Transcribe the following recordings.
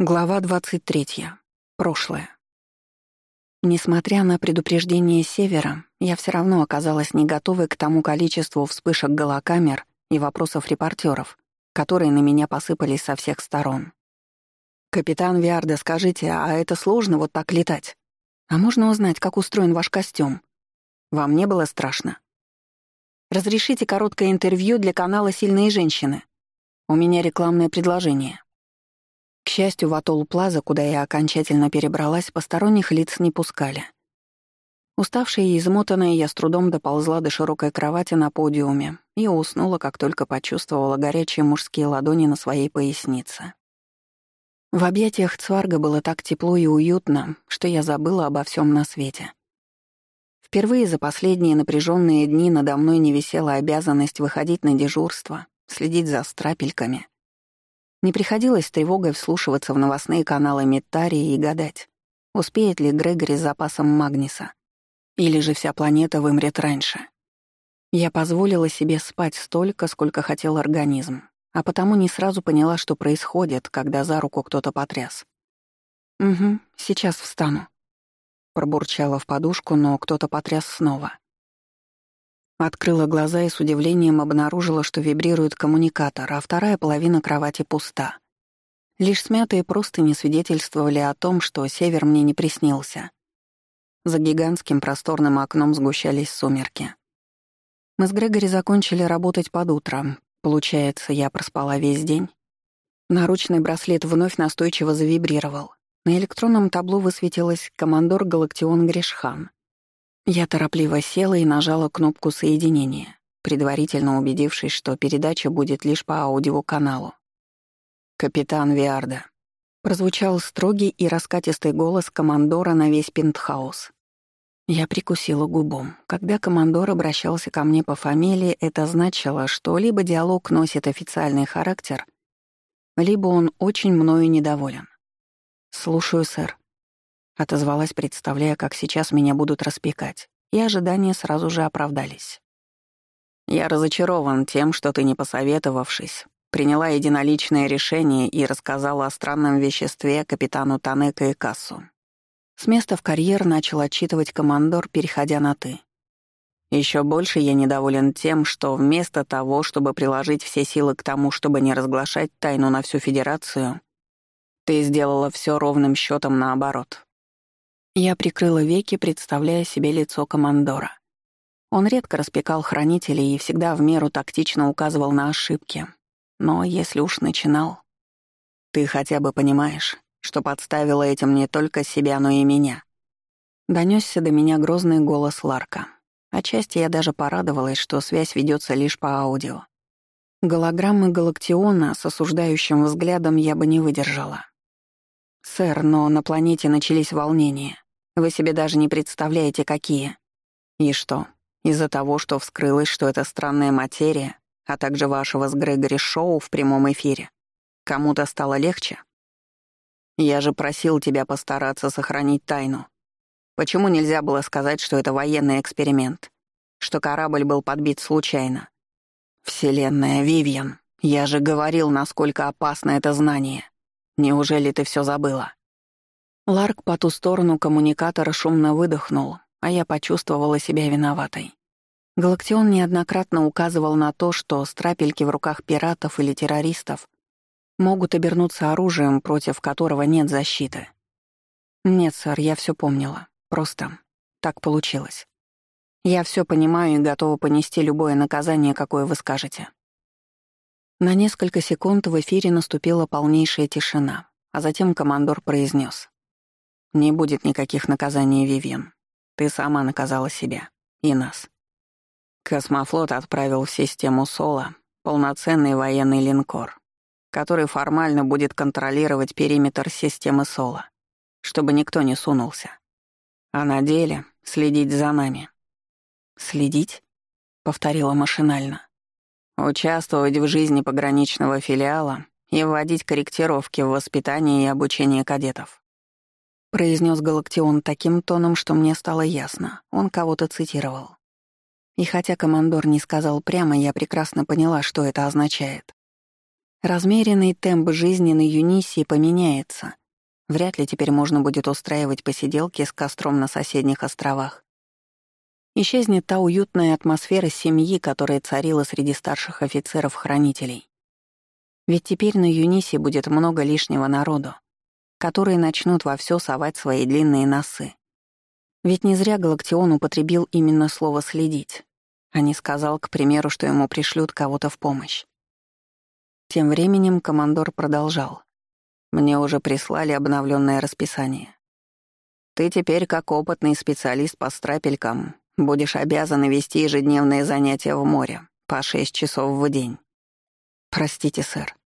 Глава 23. Прошлое. Несмотря на предупреждение Севера, я все равно оказалась не готовой к тому количеству вспышек голокамер и вопросов репортеров, которые на меня посыпались со всех сторон. «Капитан Виарда, скажите, а это сложно вот так летать? А можно узнать, как устроен ваш костюм? Вам не было страшно?» «Разрешите короткое интервью для канала «Сильные женщины». У меня рекламное предложение». К счастью, в Атолл Плаза, куда я окончательно перебралась, посторонних лиц не пускали. Уставшая и измотанная, я с трудом доползла до широкой кровати на подиуме и уснула, как только почувствовала горячие мужские ладони на своей пояснице. В объятиях Цварга было так тепло и уютно, что я забыла обо всем на свете. Впервые за последние напряженные дни надо мной не висела обязанность выходить на дежурство, следить за страпельками — не приходилось с тревогой вслушиваться в новостные каналы Меттарии и гадать, успеет ли Грегори с запасом Магниса. Или же вся планета вымрет раньше. Я позволила себе спать столько, сколько хотел организм, а потому не сразу поняла, что происходит, когда за руку кто-то потряс. «Угу, сейчас встану», — пробурчала в подушку, но кто-то потряс снова. Открыла глаза и с удивлением обнаружила, что вибрирует коммуникатор, а вторая половина кровати пуста. Лишь смятые простыни свидетельствовали о том, что север мне не приснился. За гигантским просторным окном сгущались сумерки. Мы с Грегори закончили работать под утро. Получается, я проспала весь день. Наручный браслет вновь настойчиво завибрировал. На электронном табло высветилась командор Галактион Гришхан. Я торопливо села и нажала кнопку соединения, предварительно убедившись, что передача будет лишь по аудиоканалу. «Капитан Виарда», — прозвучал строгий и раскатистый голос командора на весь пентхаус. Я прикусила губом. Когда командор обращался ко мне по фамилии, это значило, что либо диалог носит официальный характер, либо он очень мною недоволен. «Слушаю, сэр», Отозвалась, представляя, как сейчас меня будут распекать, и ожидания сразу же оправдались. «Я разочарован тем, что ты, не посоветовавшись, приняла единоличное решение и рассказала о странном веществе капитану Танека и Кассу. С места в карьер начал отчитывать командор, переходя на «ты». Еще больше я недоволен тем, что вместо того, чтобы приложить все силы к тому, чтобы не разглашать тайну на всю Федерацию, ты сделала все ровным счетом наоборот. Я прикрыла веки, представляя себе лицо командора. Он редко распекал хранителей и всегда в меру тактично указывал на ошибки. Но если уж начинал... Ты хотя бы понимаешь, что подставила этим не только себя, но и меня. Донесся до меня грозный голос Ларка. Отчасти я даже порадовалась, что связь ведется лишь по аудио. Голограммы Галактиона с осуждающим взглядом я бы не выдержала. «Сэр, но на планете начались волнения. Вы себе даже не представляете, какие. И что, из-за того, что вскрылось, что это странная материя, а также вашего с Грегори шоу в прямом эфире, кому-то стало легче? Я же просил тебя постараться сохранить тайну. Почему нельзя было сказать, что это военный эксперимент? Что корабль был подбит случайно? Вселенная, Вивьен, я же говорил, насколько опасно это знание. Неужели ты все забыла? Ларк по ту сторону коммуникатора шумно выдохнул, а я почувствовала себя виноватой. Галактион неоднократно указывал на то, что страпельки в руках пиратов или террористов могут обернуться оружием, против которого нет защиты. Нет, сэр, я все помнила. Просто так получилось. Я все понимаю и готова понести любое наказание, какое вы скажете. На несколько секунд в эфире наступила полнейшая тишина, а затем командор произнес: не будет никаких наказаний, Вивьен. Ты сама наказала себя. И нас. Космофлот отправил в систему Соло полноценный военный линкор, который формально будет контролировать периметр системы Соло, чтобы никто не сунулся. А на деле следить за нами. «Следить?» — повторила машинально. «Участвовать в жизни пограничного филиала и вводить корректировки в воспитании и обучении кадетов произнес Галактион таким тоном, что мне стало ясно. Он кого-то цитировал. И хотя командор не сказал прямо, я прекрасно поняла, что это означает. Размеренный темп жизни на Юнисии поменяется. Вряд ли теперь можно будет устраивать посиделки с костром на соседних островах. Исчезнет та уютная атмосфера семьи, которая царила среди старших офицеров-хранителей. Ведь теперь на Юнисе будет много лишнего народу, которые начнут во все совать свои длинные носы. Ведь не зря Галактион употребил именно слово «следить», а не сказал, к примеру, что ему пришлют кого-то в помощь. Тем временем командор продолжал. Мне уже прислали обновленное расписание. Ты теперь, как опытный специалист по страпелькам, будешь обязан вести ежедневные занятия в море по шесть часов в день. Простите, сэр.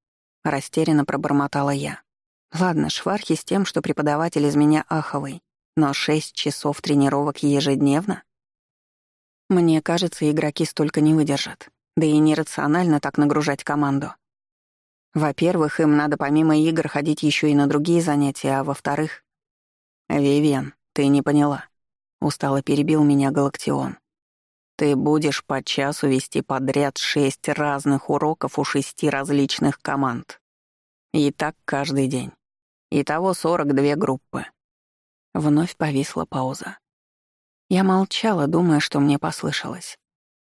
Растерянно пробормотала я. Ладно, швархи с тем, что преподаватель из меня аховый, но шесть часов тренировок ежедневно? Мне кажется, игроки столько не выдержат. Да и нерационально так нагружать команду. Во-первых, им надо помимо игр ходить еще и на другие занятия, а во-вторых... «Вивен, ты не поняла». Устало перебил меня Галактион. «Ты будешь по часу вести подряд шесть разных уроков у шести различных команд. И так каждый день. Итого сорок две группы». Вновь повисла пауза. Я молчала, думая, что мне послышалось.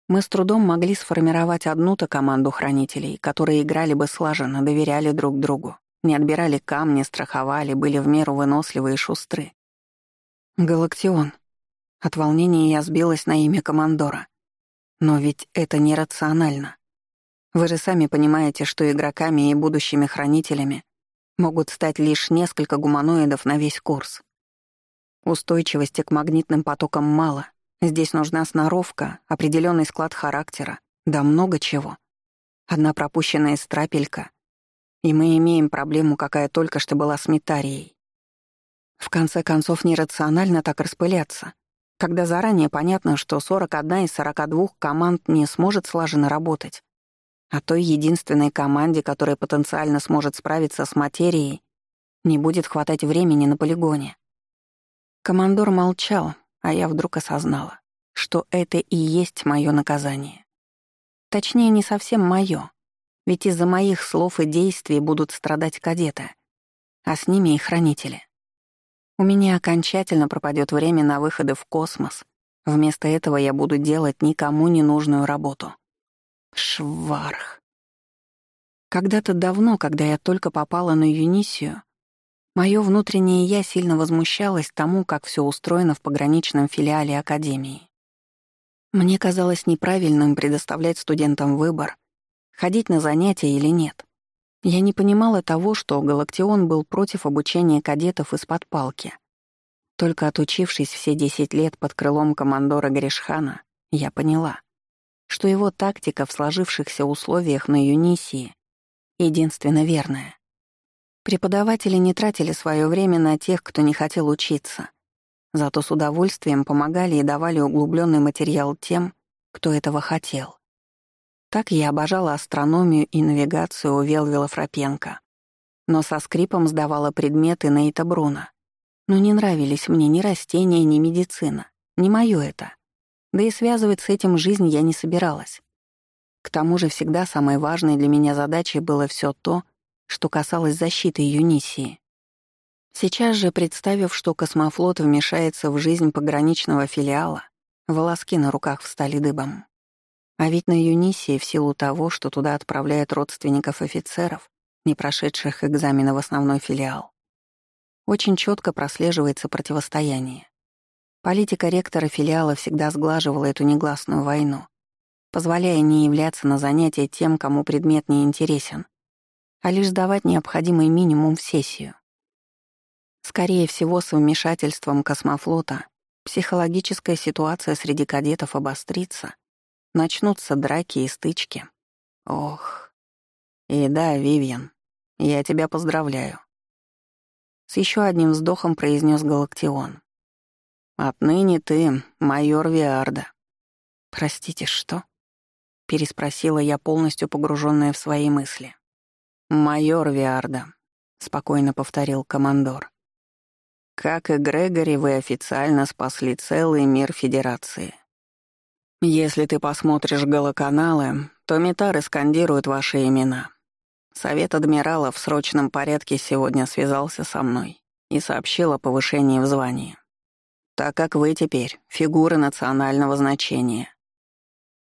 Мы с трудом могли сформировать одну-то команду хранителей, которые играли бы слаженно, доверяли друг другу, не отбирали камни, страховали, были в меру выносливы и шустры. «Галактион». От волнения я сбилась на имя командора. Но ведь это нерационально. Вы же сами понимаете, что игроками и будущими хранителями могут стать лишь несколько гуманоидов на весь курс. Устойчивости к магнитным потокам мало, Здесь нужна сноровка, определенный склад характера, да много чего. Одна пропущенная страпелька, и мы имеем проблему, какая только что была с метарией. В конце концов, нерационально так распыляться, когда заранее понятно, что 41 из 42 команд не сможет слаженно работать, а той единственной команде, которая потенциально сможет справиться с материей, не будет хватать времени на полигоне. Командор молчал, а я вдруг осознала, что это и есть мое наказание. Точнее, не совсем мое, ведь из-за моих слов и действий будут страдать кадеты, а с ними и хранители. У меня окончательно пропадет время на выходы в космос. Вместо этого я буду делать никому не нужную работу. Шварх. Когда-то давно, когда я только попала на Юнисию, Мое внутреннее «я» сильно возмущалось тому, как все устроено в пограничном филиале Академии. Мне казалось неправильным предоставлять студентам выбор, ходить на занятия или нет. Я не понимала того, что Галактион был против обучения кадетов из-под палки. Только отучившись все 10 лет под крылом командора Гришхана, я поняла, что его тактика в сложившихся условиях на Юнисии единственно верная. Преподаватели не тратили свое время на тех, кто не хотел учиться. Зато с удовольствием помогали и давали углубленный материал тем, кто этого хотел. Так я обожала астрономию и навигацию у Велвила Фрапенко. Но со скрипом сдавала предметы Нейта Бруна. Но не нравились мне ни растения, ни медицина. Не моё это. Да и связывать с этим жизнь я не собиралась. К тому же всегда самой важной для меня задачей было все то, что касалось защиты Юнисии. Сейчас же, представив, что космофлот вмешается в жизнь пограничного филиала, волоски на руках встали дыбом. А ведь на Юнисии, в силу того, что туда отправляют родственников офицеров, не прошедших экзамены в основной филиал, очень четко прослеживается противостояние. Политика ректора филиала всегда сглаживала эту негласную войну, позволяя не являться на занятия тем, кому предмет не интересен, а лишь сдавать необходимый минимум в сессию. Скорее всего, с вмешательством космофлота психологическая ситуация среди кадетов обострится, начнутся драки и стычки. Ох. И да, Вивьен, я тебя поздравляю. С еще одним вздохом произнес Галактион. Отныне ты майор Виарда. Простите, что? Переспросила я, полностью погруженная в свои мысли. «Майор Виарда», — спокойно повторил командор. «Как и Грегори, вы официально спасли целый мир Федерации. Если ты посмотришь голоканалы, то метары скандируют ваши имена. Совет адмирала в срочном порядке сегодня связался со мной и сообщил о повышении в звании. Так как вы теперь фигура национального значения.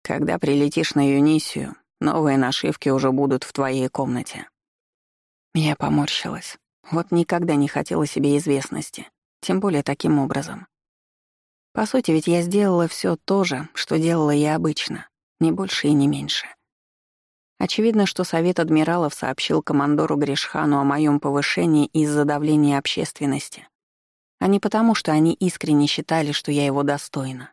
Когда прилетишь на Юнисию, новые нашивки уже будут в твоей комнате. Я поморщилась. Вот никогда не хотела себе известности, тем более таким образом. По сути, ведь я сделала все то же, что делала я обычно, не больше и не меньше. Очевидно, что Совет Адмиралов сообщил командору Гришхану о моем повышении из-за давления общественности, а не потому, что они искренне считали, что я его достойна.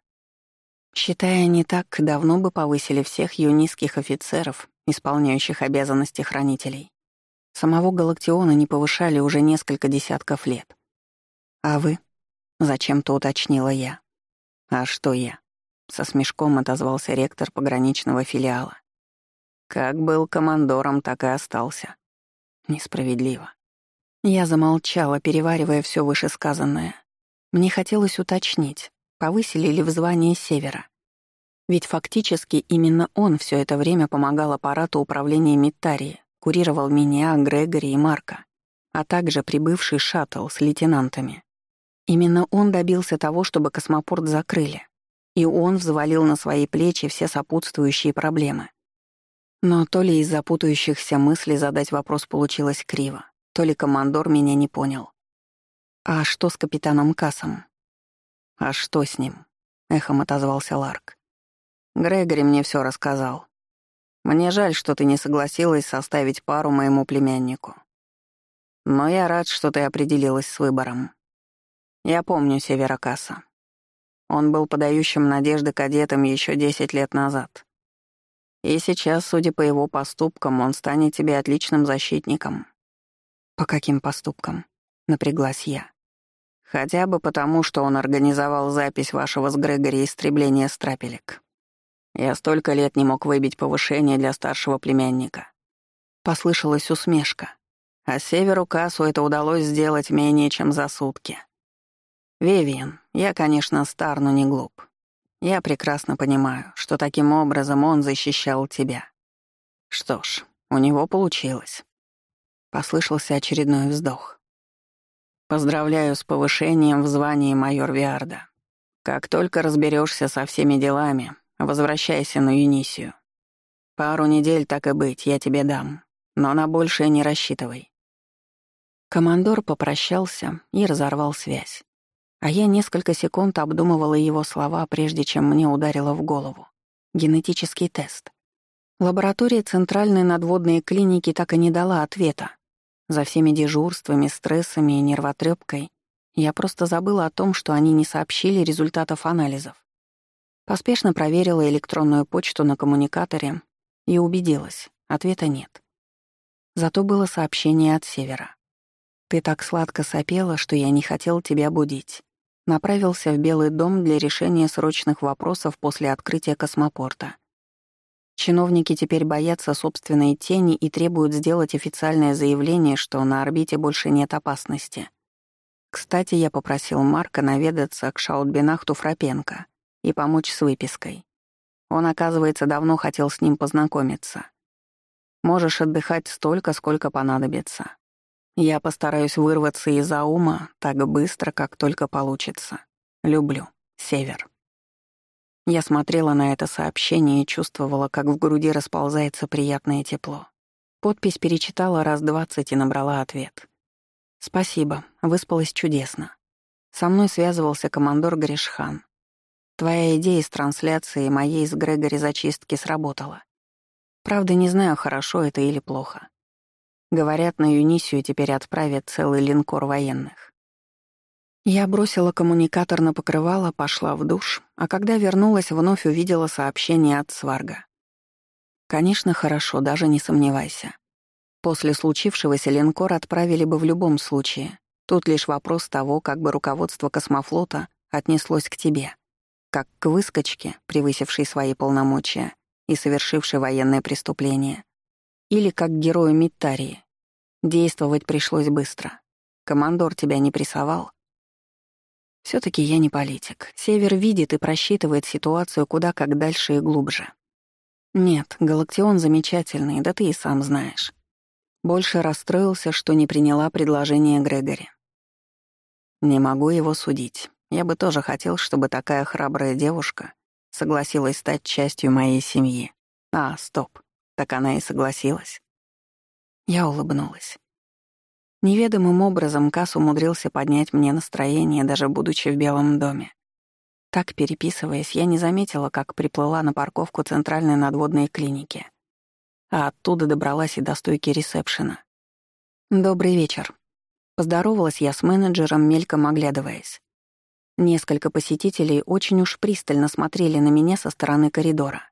Считая они так, давно бы повысили всех юнийских офицеров, исполняющих обязанности хранителей. Самого Галактиона не повышали уже несколько десятков лет. «А вы?» — зачем-то уточнила я. «А что я?» — со смешком отозвался ректор пограничного филиала. Как был командором, так и остался. Несправедливо. Я замолчала, переваривая все вышесказанное. Мне хотелось уточнить, повысили ли в звании Севера. Ведь фактически именно он все это время помогал аппарату управления Миттарии, курировал меня, Грегори и Марка, а также прибывший шаттл с лейтенантами. Именно он добился того, чтобы космопорт закрыли, и он взвалил на свои плечи все сопутствующие проблемы. Но то ли из-за путающихся мыслей задать вопрос получилось криво, то ли командор меня не понял. «А что с капитаном Кассом?» «А что с ним?» — эхом отозвался Ларк. «Грегори мне все рассказал. Мне жаль, что ты не согласилась составить пару моему племяннику. Но я рад, что ты определилась с выбором. Я помню Севера Касса. Он был подающим надежды кадетом еще десять лет назад. И сейчас, судя по его поступкам, он станет тебе отличным защитником». «По каким поступкам?» — напряглась я. «Хотя бы потому, что он организовал запись вашего с Грегори истребления страпелек. Я столько лет не мог выбить повышение для старшего племянника». Послышалась усмешка. А Северу Кассу это удалось сделать менее чем за сутки. «Вивиан, я, конечно, стар, но не глуп. Я прекрасно понимаю, что таким образом он защищал тебя. Что ж, у него получилось. Послышался очередной вздох. Поздравляю с повышением в звании майор Виарда. Как только разберешься со всеми делами, возвращайся на Юнисию. Пару недель, так и быть, я тебе дам, но на большее не рассчитывай. Командор попрощался и разорвал связь. А я несколько секунд обдумывала его слова, прежде чем мне ударило в голову. Генетический тест. Лаборатория Центральной надводной клиники так и не дала ответа. За всеми дежурствами, стрессами и нервотрепкой я просто забыла о том, что они не сообщили результатов анализов. Поспешно проверила электронную почту на коммуникаторе и убедилась, ответа нет. Зато было сообщение от Севера. «Ты так сладко сопела, что я не хотел тебя будить направился в Белый дом для решения срочных вопросов после открытия космопорта. Чиновники теперь боятся собственной тени и требуют сделать официальное заявление, что на орбите больше нет опасности. Кстати, я попросил Марка наведаться к Шаутбинахту Фрапенко и помочь с выпиской. Он, оказывается, давно хотел с ним познакомиться. Можешь отдыхать столько, сколько понадобится. Я постараюсь вырваться из аума так быстро, как только получится. Люблю. Север. Я смотрела на это сообщение и чувствовала, как в груди расползается приятное тепло. Подпись перечитала раз двадцать и набрала ответ. «Спасибо, выспалась чудесно. Со мной связывался командор Гришхан. Твоя идея с трансляцией моей с Грегори зачистки сработала. Правда, не знаю, хорошо это или плохо. Говорят, на Юнисию теперь отправят целый линкор военных. Я бросила коммуникатор на покрывало, пошла в душ, а когда вернулась, вновь увидела сообщение от Сварга. Конечно, хорошо, даже не сомневайся. После случившегося линкор отправили бы в любом случае. Тут лишь вопрос того, как бы руководство космофлота отнеслось к тебе. Как к выскочке, превысившей свои полномочия и совершившей военное преступление, или как герою Миттарии. Действовать пришлось быстро. Командор тебя не прессовал. все таки я не политик. Север видит и просчитывает ситуацию куда как дальше и глубже. Нет, Галактион замечательный, да ты и сам знаешь. Больше расстроился, что не приняла предложение Грегори. Не могу его судить. Я бы тоже хотел, чтобы такая храбрая девушка согласилась стать частью моей семьи. А, стоп. Так она и согласилась. Я улыбнулась. Неведомым образом Касс умудрился поднять мне настроение, даже будучи в Белом доме. Так, переписываясь, я не заметила, как приплыла на парковку центральной надводной клиники. А оттуда добралась и до стойки ресепшена. «Добрый вечер». Поздоровалась я с менеджером, мельком оглядываясь. Несколько посетителей очень уж пристально смотрели на меня со стороны коридора.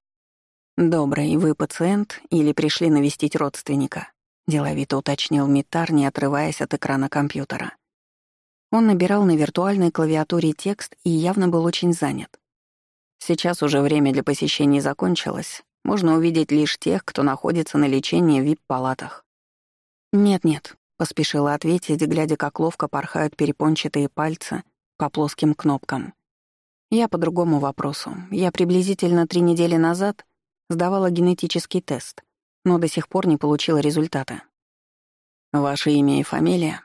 «Добрый, вы пациент или пришли навестить родственника?» — деловито уточнил Митар, не отрываясь от экрана компьютера. Он набирал на виртуальной клавиатуре текст и явно был очень занят. Сейчас уже время для посещений закончилось. Можно увидеть лишь тех, кто находится на лечении в вип-палатах. «Нет-нет», — поспешила ответить, глядя, как ловко порхают перепончатые пальцы по плоским кнопкам. Я по другому вопросу. Я приблизительно три недели назад сдавала генетический тест — но до сих пор не получила результата. «Ваше имя и фамилия?»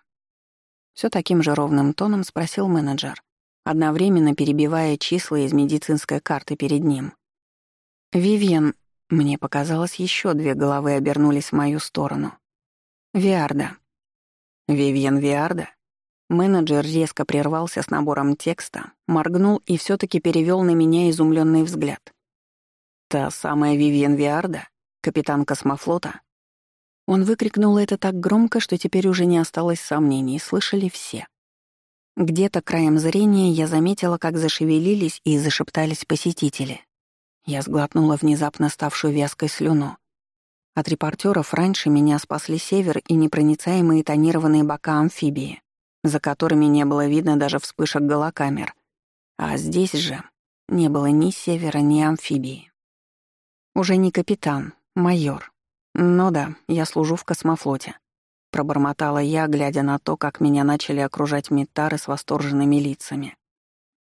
Все таким же ровным тоном спросил менеджер, одновременно перебивая числа из медицинской карты перед ним. «Вивьен...» Мне показалось, еще две головы обернулись в мою сторону. «Виарда». «Вивьен Виарда?» Менеджер резко прервался с набором текста, моргнул и все таки перевел на меня изумленный взгляд. «Та самая Вивьен Виарда?» Капитан космофлота? Он выкрикнул это так громко, что теперь уже не осталось сомнений, слышали все. Где-то краем зрения я заметила, как зашевелились и зашептались посетители. Я сглотнула внезапно ставшую вязкой слюну. От репортеров раньше меня спасли север и непроницаемые тонированные бока амфибии, за которыми не было видно даже вспышек голокамер. А здесь же не было ни севера, ни амфибии. Уже не капитан, «Майор. Ну да, я служу в космофлоте», — пробормотала я, глядя на то, как меня начали окружать метары с восторженными лицами.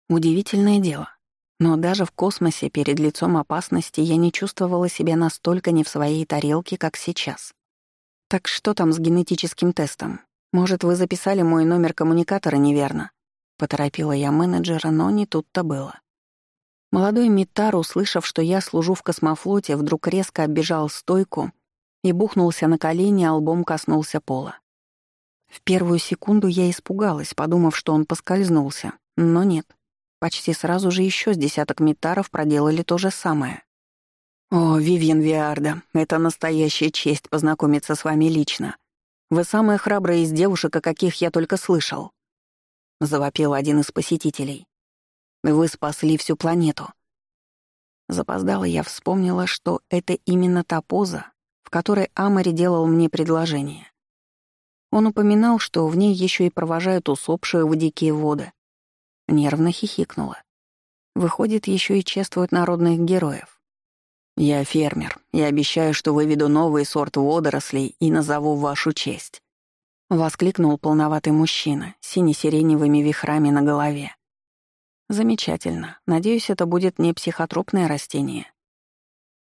Удивительное дело. Но даже в космосе перед лицом опасности я не чувствовала себя настолько не в своей тарелке, как сейчас. «Так что там с генетическим тестом? Может, вы записали мой номер коммуникатора неверно?» Поторопила я менеджера, но не тут-то было. Молодой Митар, услышав, что я служу в космофлоте, вдруг резко оббежал стойку и бухнулся на колени, а лбом коснулся пола. В первую секунду я испугалась, подумав, что он поскользнулся, но нет. Почти сразу же еще с десяток Митаров проделали то же самое. «О, Вивьен Виарда, это настоящая честь познакомиться с вами лично. Вы самая храбрая из девушек, о каких я только слышал», — завопил один из посетителей. Вы спасли всю планету. Запоздала я вспомнила, что это именно та поза, в которой Амари делал мне предложение. Он упоминал, что в ней еще и провожают усопшие в дикие воды. Нервно хихикнула. Выходит, еще и чествуют народных героев. «Я фермер и обещаю, что выведу новый сорт водорослей и назову вашу честь», — воскликнул полноватый мужчина сине-сиреневыми вихрами на голове. Замечательно. Надеюсь, это будет не психотропное растение.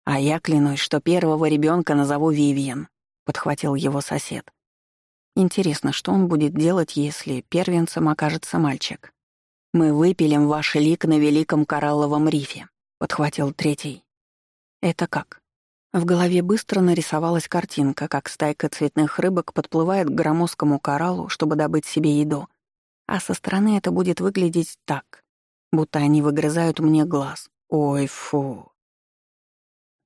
А я клянусь, что первого ребенка назову Вивьен, подхватил его сосед. Интересно, что он будет делать, если первенцем окажется мальчик? Мы выпилим ваш лик на великом коралловом рифе, подхватил третий. Это как? В голове быстро нарисовалась картинка, как стайка цветных рыбок подплывает к громоздкому кораллу, чтобы добыть себе еду. А со стороны это будет выглядеть так будто они выгрызают мне глаз. Ой, фу.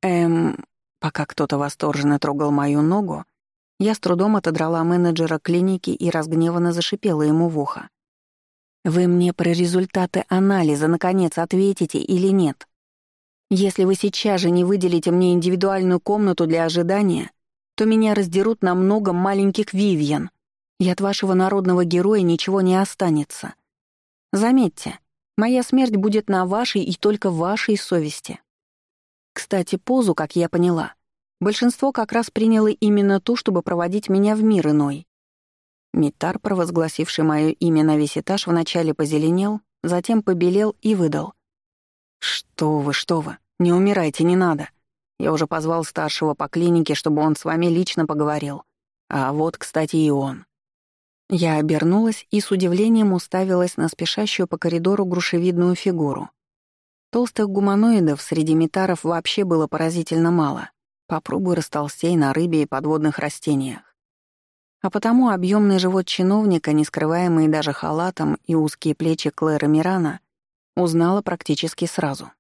Эм, пока кто-то восторженно трогал мою ногу, я с трудом отодрала менеджера клиники и разгневанно зашипела ему в ухо. «Вы мне про результаты анализа, наконец, ответите или нет? Если вы сейчас же не выделите мне индивидуальную комнату для ожидания, то меня раздерут на много маленьких Вивьен, и от вашего народного героя ничего не останется. Заметьте, Моя смерть будет на вашей и только вашей совести. Кстати, позу, как я поняла, большинство как раз приняло именно ту, чтобы проводить меня в мир иной. Митар, провозгласивший мое имя на весь этаж, вначале позеленел, затем побелел и выдал. «Что вы, что вы, не умирайте, не надо. Я уже позвал старшего по клинике, чтобы он с вами лично поговорил. А вот, кстати, и он. Я обернулась и с удивлением уставилась на спешащую по коридору грушевидную фигуру. Толстых гуманоидов среди метаров вообще было поразительно мало. Попробуй растолстей на рыбе и подводных растениях. А потому объемный живот чиновника, не скрываемый даже халатом, и узкие плечи Клэра Мирана узнала практически сразу.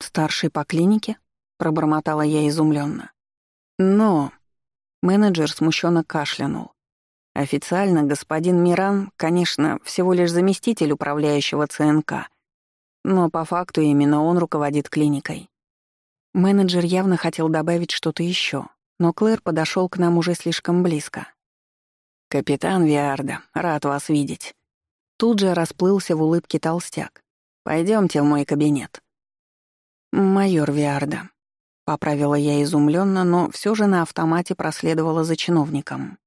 «Старший по клинике?» — пробормотала я изумленно. «Но...» — менеджер смущенно кашлянул. Официально господин Миран, конечно, всего лишь заместитель управляющего ЦНК, но по факту именно он руководит клиникой. Менеджер явно хотел добавить что-то еще, но Клэр подошел к нам уже слишком близко. «Капитан Виарда, рад вас видеть». Тут же расплылся в улыбке толстяк. Пойдемте в мой кабинет». «Майор Виарда», — поправила я изумленно, но все же на автомате проследовала за чиновником.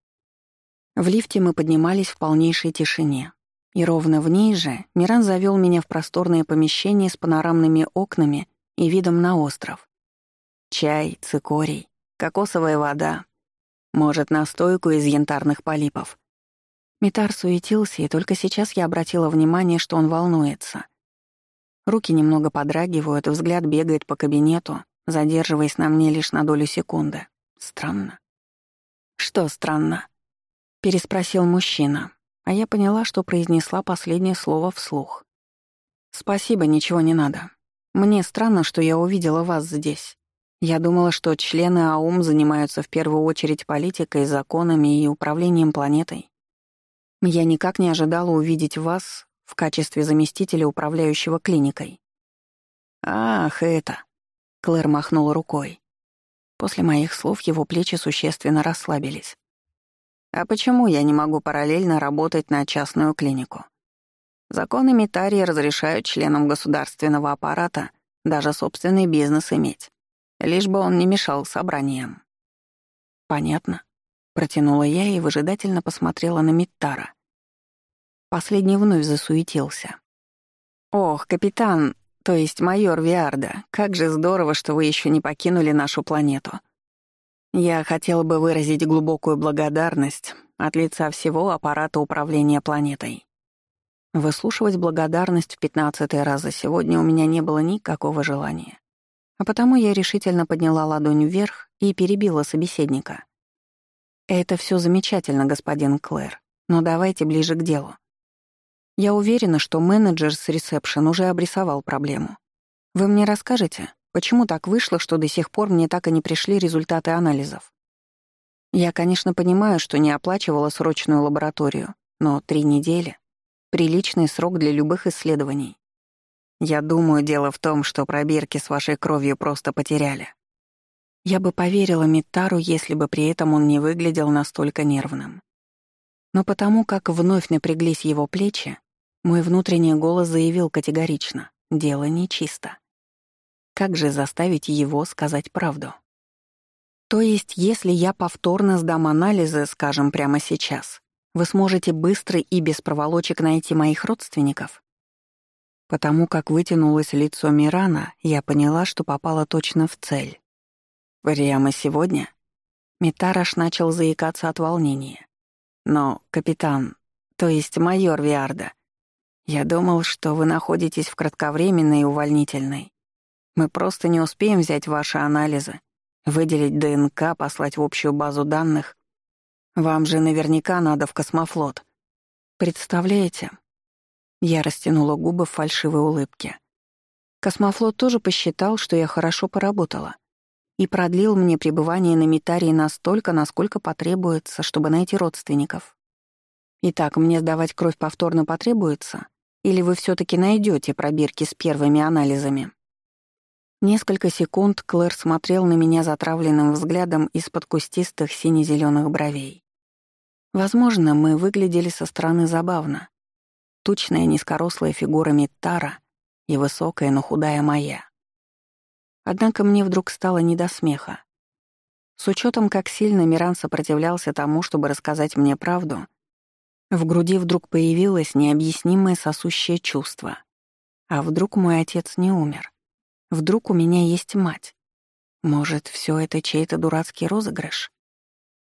В лифте мы поднимались в полнейшей тишине. И ровно в ней же Миран завёл меня в просторное помещение с панорамными окнами и видом на остров. Чай, цикорий, кокосовая вода. Может, настойку из янтарных полипов. Митар суетился, и только сейчас я обратила внимание, что он волнуется. Руки немного подрагивают, взгляд бегает по кабинету, задерживаясь на мне лишь на долю секунды. Странно. Что странно? Переспросил мужчина, а я поняла, что произнесла последнее слово вслух. «Спасибо, ничего не надо. Мне странно, что я увидела вас здесь. Я думала, что члены АУМ занимаются в первую очередь политикой, законами и управлением планетой. Я никак не ожидала увидеть вас в качестве заместителя управляющего клиникой». «Ах, это...» — Клэр махнула рукой. После моих слов его плечи существенно расслабились. А почему я не могу параллельно работать на частную клинику? Законы Митарии разрешают членам государственного аппарата даже собственный бизнес иметь, лишь бы он не мешал собраниям. «Понятно», — протянула я и выжидательно посмотрела на Миттара. Последний вновь засуетился. «Ох, капитан, то есть майор Виарда, как же здорово, что вы еще не покинули нашу планету. Я хотела бы выразить глубокую благодарность от лица всего аппарата управления планетой. Выслушивать благодарность в пятнадцатый раз за сегодня у меня не было никакого желания. А потому я решительно подняла ладонь вверх и перебила собеседника. «Это все замечательно, господин Клэр, но давайте ближе к делу. Я уверена, что менеджер с ресепшн уже обрисовал проблему. Вы мне расскажете, Почему так вышло, что до сих пор мне так и не пришли результаты анализов? Я, конечно, понимаю, что не оплачивала срочную лабораторию, но три недели — приличный срок для любых исследований. Я думаю, дело в том, что пробирки с вашей кровью просто потеряли. Я бы поверила Митару, если бы при этом он не выглядел настолько нервным. Но потому как вновь напряглись его плечи, мой внутренний голос заявил категорично — дело нечисто. Как же заставить его сказать правду? То есть, если я повторно сдам анализы, скажем, прямо сейчас, вы сможете быстро и без проволочек найти моих родственников? Потому как вытянулось лицо Мирана, я поняла, что попала точно в цель. Прямо сегодня? Митараш начал заикаться от волнения. Но, капитан, то есть майор Виарда, я думал, что вы находитесь в кратковременной увольнительной. Мы просто не успеем взять ваши анализы, выделить ДНК, послать в общую базу данных. Вам же наверняка надо в космофлот. Представляете? Я растянула губы в фальшивой улыбке. Космофлот тоже посчитал, что я хорошо поработала и продлил мне пребывание на Митарии настолько, насколько потребуется, чтобы найти родственников. Итак, мне сдавать кровь повторно потребуется? Или вы все таки найдете пробирки с первыми анализами? Несколько секунд Клэр смотрел на меня затравленным взглядом из-под кустистых сине-зелёных бровей. Возможно, мы выглядели со стороны забавно. Тучная низкорослая фигура Миттара и высокая, но худая моя. Однако мне вдруг стало не до смеха. С учетом, как сильно Миран сопротивлялся тому, чтобы рассказать мне правду, в груди вдруг появилось необъяснимое сосущее чувство. А вдруг мой отец не умер? Вдруг у меня есть мать? Может, все это чей-то дурацкий розыгрыш?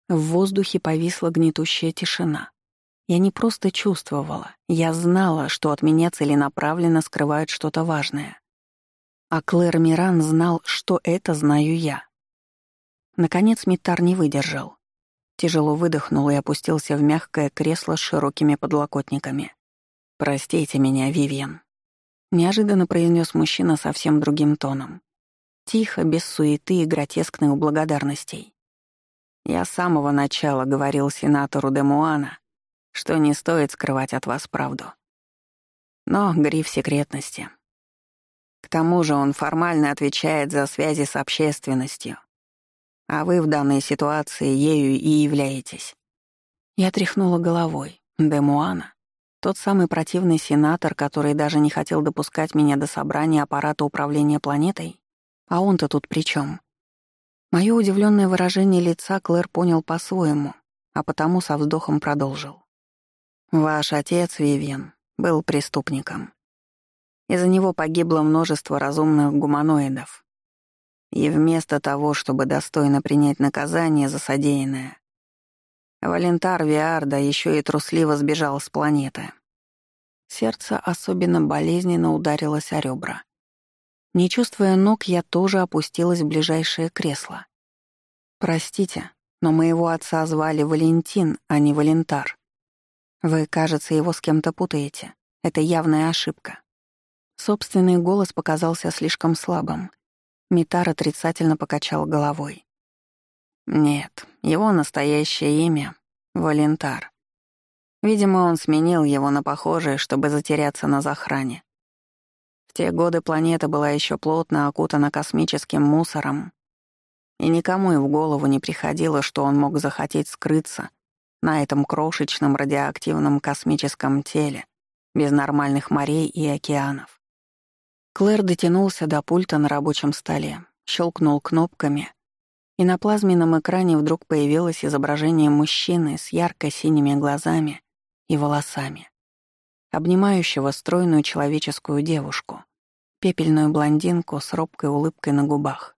В воздухе повисла гнетущая тишина. Я не просто чувствовала, я знала, что от меня целенаправленно скрывают что-то важное. А Клэр Миран знал, что это знаю я. Наконец Митар не выдержал. Тяжело выдохнул и опустился в мягкое кресло с широкими подлокотниками. «Простите меня, Вивьен», — неожиданно произнес мужчина совсем другим тоном. Тихо, без суеты и гротескных благодарностей. Я с самого начала говорил сенатору де Муана, что не стоит скрывать от вас правду. Но гриф секретности. К тому же он формально отвечает за связи с общественностью. А вы в данной ситуации ею и являетесь. Я тряхнула головой. Де Муана, тот самый противный сенатор, который даже не хотел допускать меня до собрания аппарата управления планетой? А он-то тут при чем? Моё удивленное выражение лица Клэр понял по-своему, а потому со вздохом продолжил. «Ваш отец, Вивьен, был преступником. Из-за него погибло множество разумных гуманоидов. И вместо того, чтобы достойно принять наказание за содеянное, Валентар Виарда еще и трусливо сбежал с планеты. Сердце особенно болезненно ударилось о ребра. Не чувствуя ног, я тоже опустилась в ближайшее кресло. «Простите, но моего отца звали Валентин, а не Валентар. Вы, кажется, его с кем-то путаете. Это явная ошибка». Собственный голос показался слишком слабым. Митар отрицательно покачал головой. «Нет, его настоящее имя — Валентар. Видимо, он сменил его на похожее, чтобы затеряться на захране те годы планета была еще плотно окутана космическим мусором, и никому и в голову не приходило, что он мог захотеть скрыться на этом крошечном радиоактивном космическом теле без нормальных морей и океанов. Клэр дотянулся до пульта на рабочем столе, щелкнул кнопками, и на плазменном экране вдруг появилось изображение мужчины с ярко-синими глазами и волосами обнимающего стройную человеческую девушку, пепельную блондинку с робкой улыбкой на губах.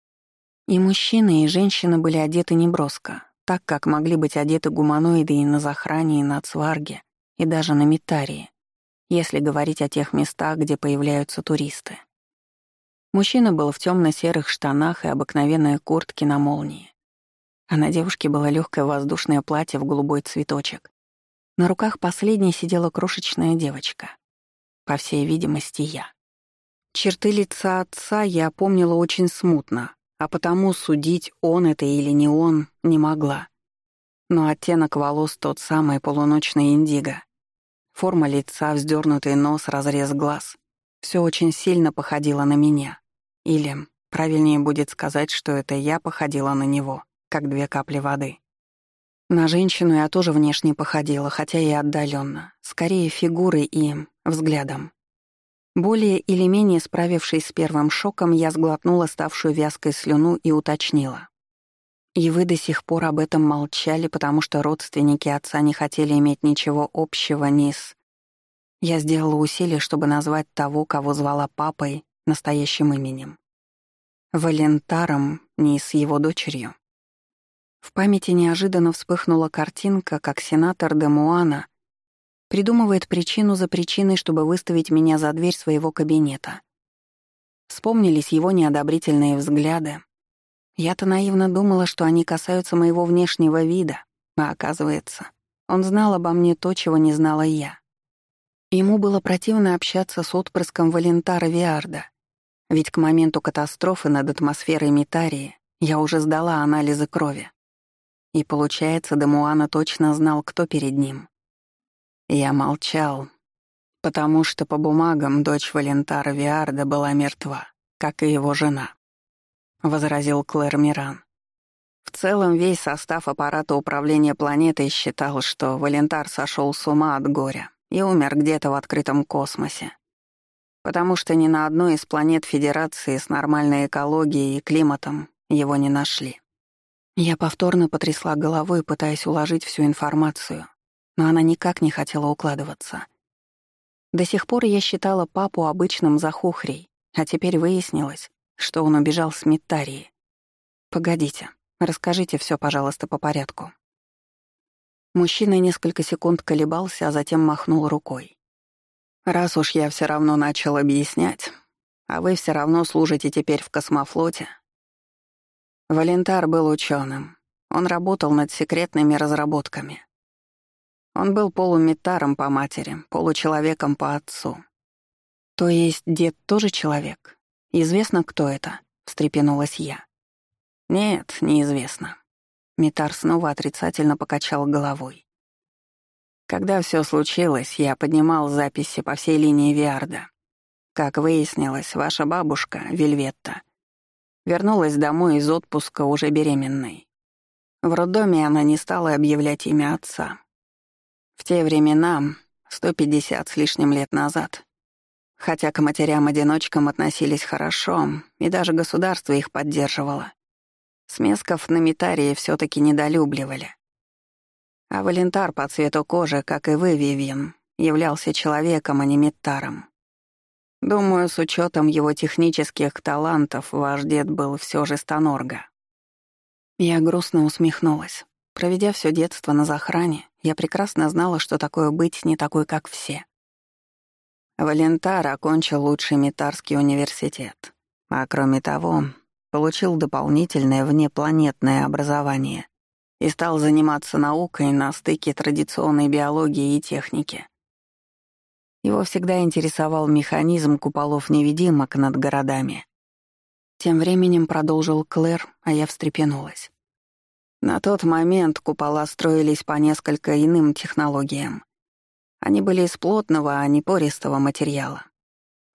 И мужчина, и женщина были одеты неброско, так как могли быть одеты гуманоиды и на Захране, и на Цварге, и даже на Митарии, если говорить о тех местах, где появляются туристы. Мужчина был в темно-серых штанах и обыкновенной куртке на молнии. А на девушке было легкое воздушное платье в голубой цветочек, на руках последней сидела крошечная девочка. По всей видимости, я. Черты лица отца я помнила очень смутно, а потому судить, он это или не он, не могла. Но оттенок волос тот самый полуночный индиго. Форма лица, вздернутый нос, разрез глаз. Все очень сильно походило на меня. Или, правильнее будет сказать, что это я походила на него, как две капли воды. На женщину я тоже внешне походила, хотя и отдаленно, скорее фигурой и взглядом. Более или менее справившись с первым шоком, я сглотнула ставшую вязкой слюну и уточнила. И вы до сих пор об этом молчали, потому что родственники отца не хотели иметь ничего общего ни с... Я сделала усилие, чтобы назвать того, кого звала папой, настоящим именем. Валентаром, не с его дочерью. В памяти неожиданно вспыхнула картинка, как сенатор де Муана придумывает причину за причиной, чтобы выставить меня за дверь своего кабинета. Вспомнились его неодобрительные взгляды. Я-то наивно думала, что они касаются моего внешнего вида, а оказывается, он знал обо мне то, чего не знала я. Ему было противно общаться с отпрыском Валентара Виарда, ведь к моменту катастрофы над атмосферой Митарии я уже сдала анализы крови. И получается, Демуана точно знал, кто перед ним. Я молчал, потому что по бумагам дочь Валентара Виарда была мертва, как и его жена, — возразил Клэр Миран. В целом весь состав аппарата управления планетой считал, что Валентар сошел с ума от горя и умер где-то в открытом космосе. Потому что ни на одной из планет Федерации с нормальной экологией и климатом его не нашли. Я повторно потрясла головой, пытаясь уложить всю информацию, но она никак не хотела укладываться. До сих пор я считала папу обычным захухрей, а теперь выяснилось, что он убежал с Миттарии. Погодите, расскажите все, пожалуйста, по порядку. Мужчина несколько секунд колебался, а затем махнул рукой. «Раз уж я все равно начал объяснять, а вы все равно служите теперь в космофлоте». Валентар был ученым. Он работал над секретными разработками. Он был полуметаром по матери, получеловеком по отцу. «То есть дед тоже человек? Известно, кто это?» — встрепенулась я. «Нет, неизвестно». Митар снова отрицательно покачал головой. Когда все случилось, я поднимал записи по всей линии Виарда. Как выяснилось, ваша бабушка, Вельветта, вернулась домой из отпуска уже беременной. В роддоме она не стала объявлять имя отца. В те времена, 150 с лишним лет назад, хотя к матерям-одиночкам относились хорошо, и даже государство их поддерживало, смесков на Митарии все таки недолюбливали. А Валентар по цвету кожи, как и вы, Вивьен, являлся человеком, а не Миттаром. Думаю, с учетом его технических талантов, ваш дед был все же Станорга. Я грустно усмехнулась. Проведя все детство на захране, я прекрасно знала, что такое быть не такой, как все. Валентар окончил лучший Митарский университет, а кроме того, получил дополнительное внепланетное образование и стал заниматься наукой на стыке традиционной биологии и техники. Его всегда интересовал механизм куполов-невидимок над городами. Тем временем продолжил Клэр, а я встрепенулась. На тот момент купола строились по несколько иным технологиям. Они были из плотного, а не пористого материала.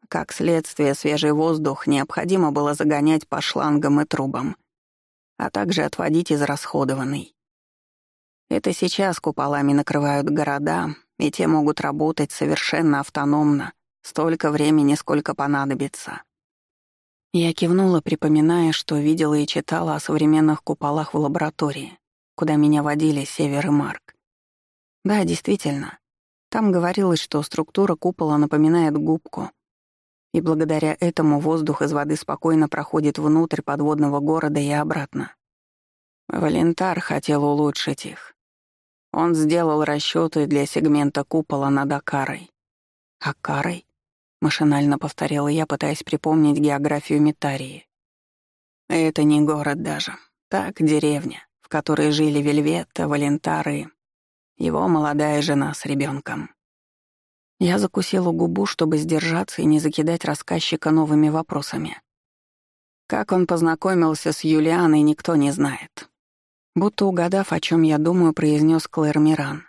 Как следствие, свежий воздух необходимо было загонять по шлангам и трубам, а также отводить израсходованный. Это сейчас куполами накрывают города, и те могут работать совершенно автономно, столько времени, сколько понадобится. Я кивнула, припоминая, что видела и читала о современных куполах в лаборатории, куда меня водили Север и Марк. Да, действительно. Там говорилось, что структура купола напоминает губку, и благодаря этому воздух из воды спокойно проходит внутрь подводного города и обратно. Валентар хотел улучшить их. Он сделал расчеты для сегмента купола над Акарой. Акарой? Машинально повторила я, пытаясь припомнить географию Митарии. Это не город даже. Так, деревня, в которой жили Вельветта, Валентары, его молодая жена с ребенком. Я закусила губу, чтобы сдержаться и не закидать рассказчика новыми вопросами. Как он познакомился с Юлианой, никто не знает. Будто угадав, о чем я думаю, произнес Клэр Миран.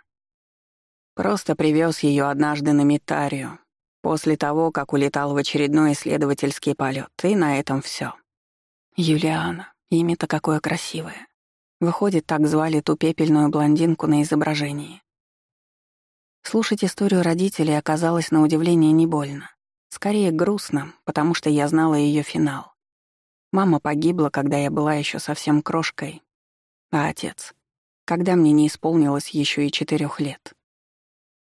Просто привез ее однажды на Митарию, После того, как улетал в очередной исследовательский полет, и на этом все. Юлиана. Имя-то какое красивое. Выходит, так звали ту пепельную блондинку на изображении. Слушать историю родителей оказалось на удивление не больно. Скорее грустно, потому что я знала ее финал. Мама погибла, когда я была еще совсем крошкой, а отец, когда мне не исполнилось еще и четырех лет.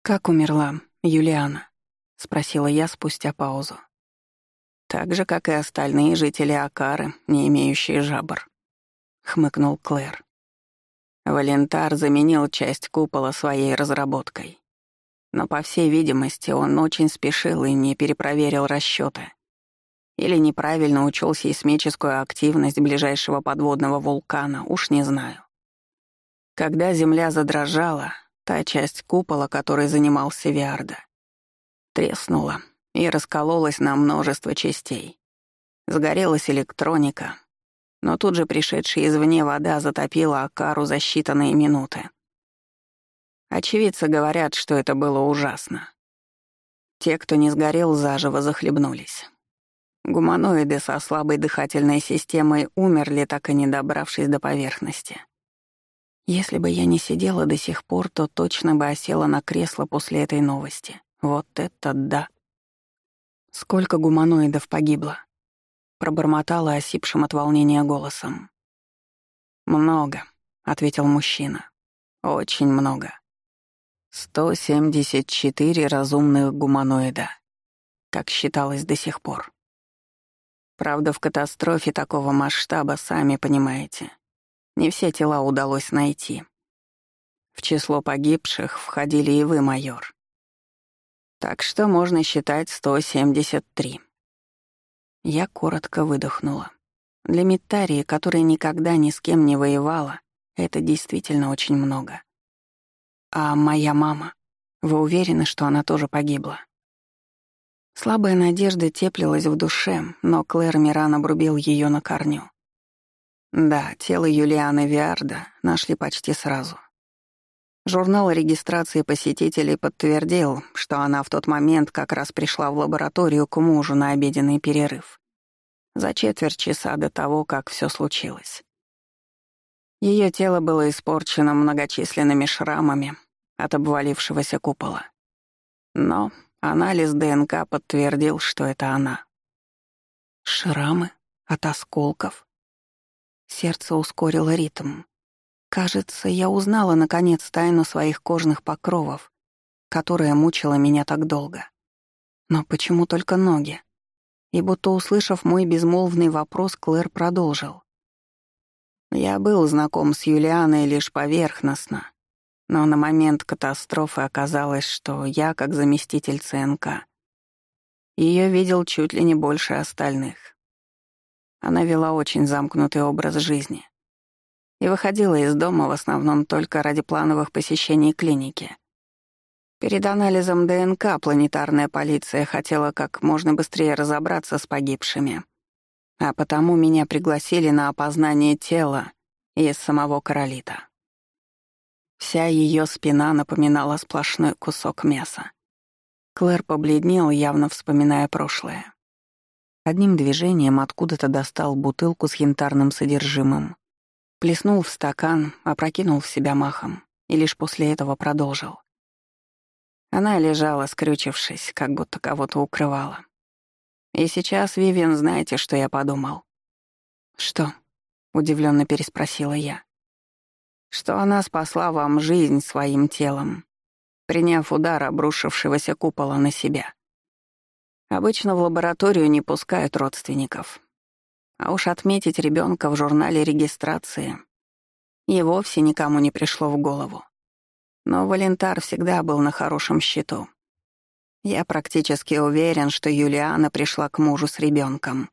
Как умерла Юлиана? — спросила я спустя паузу. «Так же, как и остальные жители Акары, не имеющие жабр», — хмыкнул Клэр. Валентар заменил часть купола своей разработкой. Но, по всей видимости, он очень спешил и не перепроверил расчеты. Или неправильно учел сейсмическую активность ближайшего подводного вулкана, уж не знаю. Когда Земля задрожала, та часть купола, которой занимался Виарда, треснула и раскололась на множество частей. Сгорелась электроника, но тут же пришедшая извне вода затопила Акару за считанные минуты. Очевидцы говорят, что это было ужасно. Те, кто не сгорел, заживо захлебнулись. Гуманоиды со слабой дыхательной системой умерли, так и не добравшись до поверхности. Если бы я не сидела до сих пор, то точно бы осела на кресло после этой новости. Вот это да! Сколько гуманоидов погибло? Пробормотала осипшим от волнения голосом. «Много», — ответил мужчина. «Очень много. 174 разумных гуманоида, как считалось до сих пор. Правда, в катастрофе такого масштаба, сами понимаете, не все тела удалось найти. В число погибших входили и вы, майор. Так что можно считать 173. Я коротко выдохнула. Для Митарии, которая никогда ни с кем не воевала, это действительно очень много. А моя мама? Вы уверены, что она тоже погибла? Слабая надежда теплилась в душе, но Клэр Миран обрубил ее на корню. Да, тело Юлианы Виарда нашли почти сразу. Журнал регистрации посетителей подтвердил, что она в тот момент как раз пришла в лабораторию к мужу на обеденный перерыв. За четверть часа до того, как все случилось. Ее тело было испорчено многочисленными шрамами от обвалившегося купола. Но Анализ ДНК подтвердил, что это она. Шрамы от осколков. Сердце ускорило ритм. Кажется, я узнала, наконец, тайну своих кожных покровов, которая мучила меня так долго. Но почему только ноги? И будто услышав мой безмолвный вопрос, Клэр продолжил. Я был знаком с Юлианой лишь поверхностно, но на момент катастрофы оказалось, что я, как заместитель ЦНК, ее видел чуть ли не больше остальных. Она вела очень замкнутый образ жизни и выходила из дома в основном только ради плановых посещений клиники. Перед анализом ДНК планетарная полиция хотела как можно быстрее разобраться с погибшими, а потому меня пригласили на опознание тела из самого Королита. Вся ее спина напоминала сплошной кусок мяса. Клэр побледнел, явно вспоминая прошлое. Одним движением откуда-то достал бутылку с янтарным содержимым. Плеснул в стакан, опрокинул в себя махом и лишь после этого продолжил. Она лежала, скрючившись, как будто кого-то укрывала. И сейчас, Вивиан, знаете, что я подумал? «Что?» — удивленно переспросила я что она спасла вам жизнь своим телом, приняв удар обрушившегося купола на себя. Обычно в лабораторию не пускают родственников. А уж отметить ребенка в журнале регистрации и вовсе никому не пришло в голову. Но Валентар всегда был на хорошем счету. Я практически уверен, что Юлиана пришла к мужу с ребенком.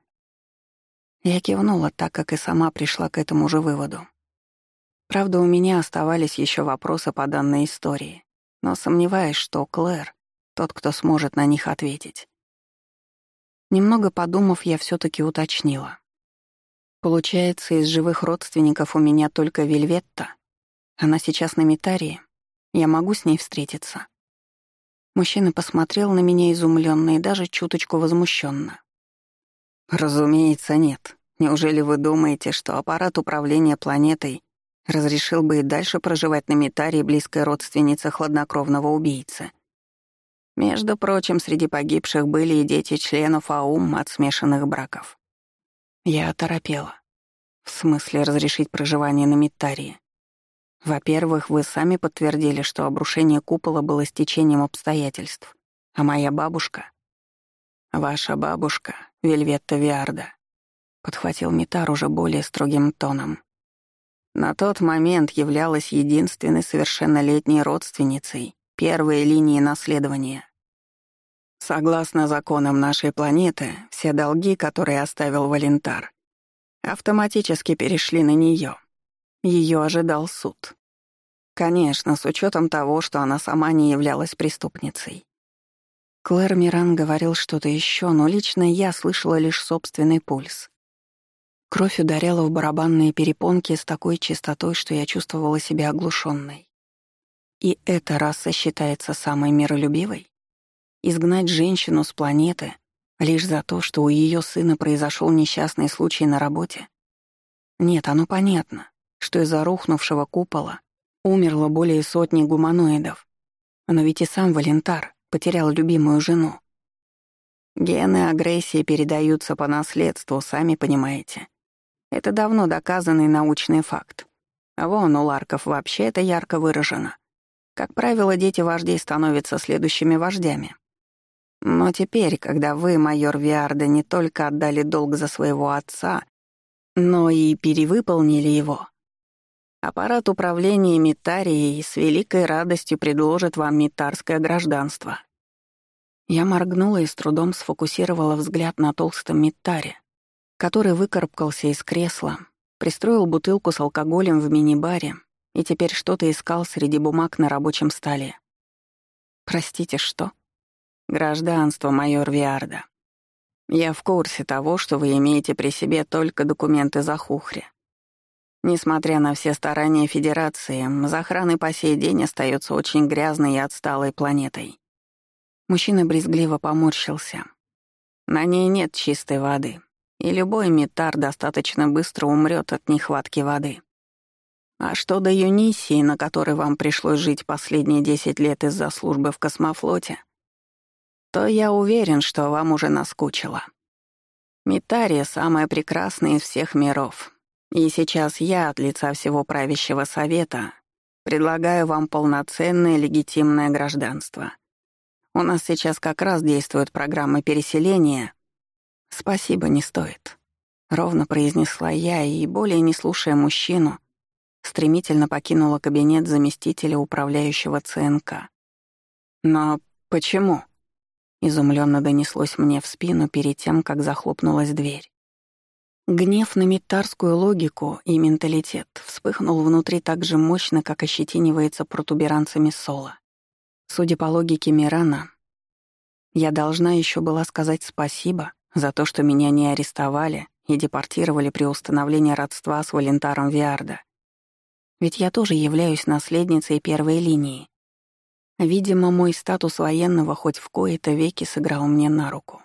Я кивнула, так как и сама пришла к этому же выводу. Правда, у меня оставались еще вопросы по данной истории, но сомневаюсь, что Клэр — тот, кто сможет на них ответить. Немного подумав, я все таки уточнила. Получается, из живых родственников у меня только Вельветта. Она сейчас на Митарии. Я могу с ней встретиться. Мужчина посмотрел на меня изумленно и даже чуточку возмущенно. «Разумеется, нет. Неужели вы думаете, что аппарат управления планетой разрешил бы и дальше проживать на Митарии близкой родственнице хладнокровного убийцы. Между прочим, среди погибших были и дети членов АУМ от смешанных браков. Я оторопела. В смысле разрешить проживание на Митарии? Во-первых, вы сами подтвердили, что обрушение купола было стечением обстоятельств, а моя бабушка... Ваша бабушка, Вельветта Виарда, подхватил Митар уже более строгим тоном на тот момент являлась единственной совершеннолетней родственницей первой линии наследования. Согласно законам нашей планеты, все долги, которые оставил Валентар, автоматически перешли на нее. Ее ожидал суд. Конечно, с учетом того, что она сама не являлась преступницей. Клэр Миран говорил что-то еще, но лично я слышала лишь собственный пульс. Кровь ударяла в барабанные перепонки с такой частотой, что я чувствовала себя оглушенной. И эта раса считается самой миролюбивой? Изгнать женщину с планеты лишь за то, что у ее сына произошел несчастный случай на работе? Нет, оно понятно, что из-за рухнувшего купола умерло более сотни гуманоидов. Но ведь и сам Валентар потерял любимую жену. Гены агрессии передаются по наследству, сами понимаете. Это давно доказанный научный факт. Вон у ларков вообще это ярко выражено. Как правило, дети вождей становятся следующими вождями. Но теперь, когда вы, майор Виарда, не только отдали долг за своего отца, но и перевыполнили его, Аппарат управления Митарией с великой радостью предложит вам митарское гражданство. Я моргнула и с трудом сфокусировала взгляд на толстом Митаре, который выкарабкался из кресла, пристроил бутылку с алкоголем в мини-баре и теперь что-то искал среди бумаг на рабочем столе. «Простите, что?» «Гражданство, майор Виарда. Я в курсе того, что вы имеете при себе только документы за Хухри. Несмотря на все старания Федерации, Захран по сей день остается очень грязной и отсталой планетой. Мужчина брезгливо поморщился. На ней нет чистой воды, и любой метар достаточно быстро умрет от нехватки воды. А что до Юнисии, на которой вам пришлось жить последние десять лет из-за службы в космофлоте, то я уверен, что вам уже наскучило. Митария — самая прекрасная из всех миров, и сейчас я от лица всего правящего совета предлагаю вам полноценное легитимное гражданство. У нас сейчас как раз действует программа переселения. Спасибо, не стоит. Ровно произнесла я и, более не слушая мужчину, стремительно покинула кабинет заместителя управляющего ЦНК. Но почему? Изумленно донеслось мне в спину перед тем, как захлопнулась дверь. Гнев на метарскую логику и менталитет вспыхнул внутри так же мощно, как ощетинивается протуберанцами Сола. Судя по логике Мирана, я должна еще была сказать спасибо за то, что меня не арестовали и депортировали при установлении родства с Валентаром Виарда. Ведь я тоже являюсь наследницей первой линии. Видимо, мой статус военного хоть в кои-то веки сыграл мне на руку.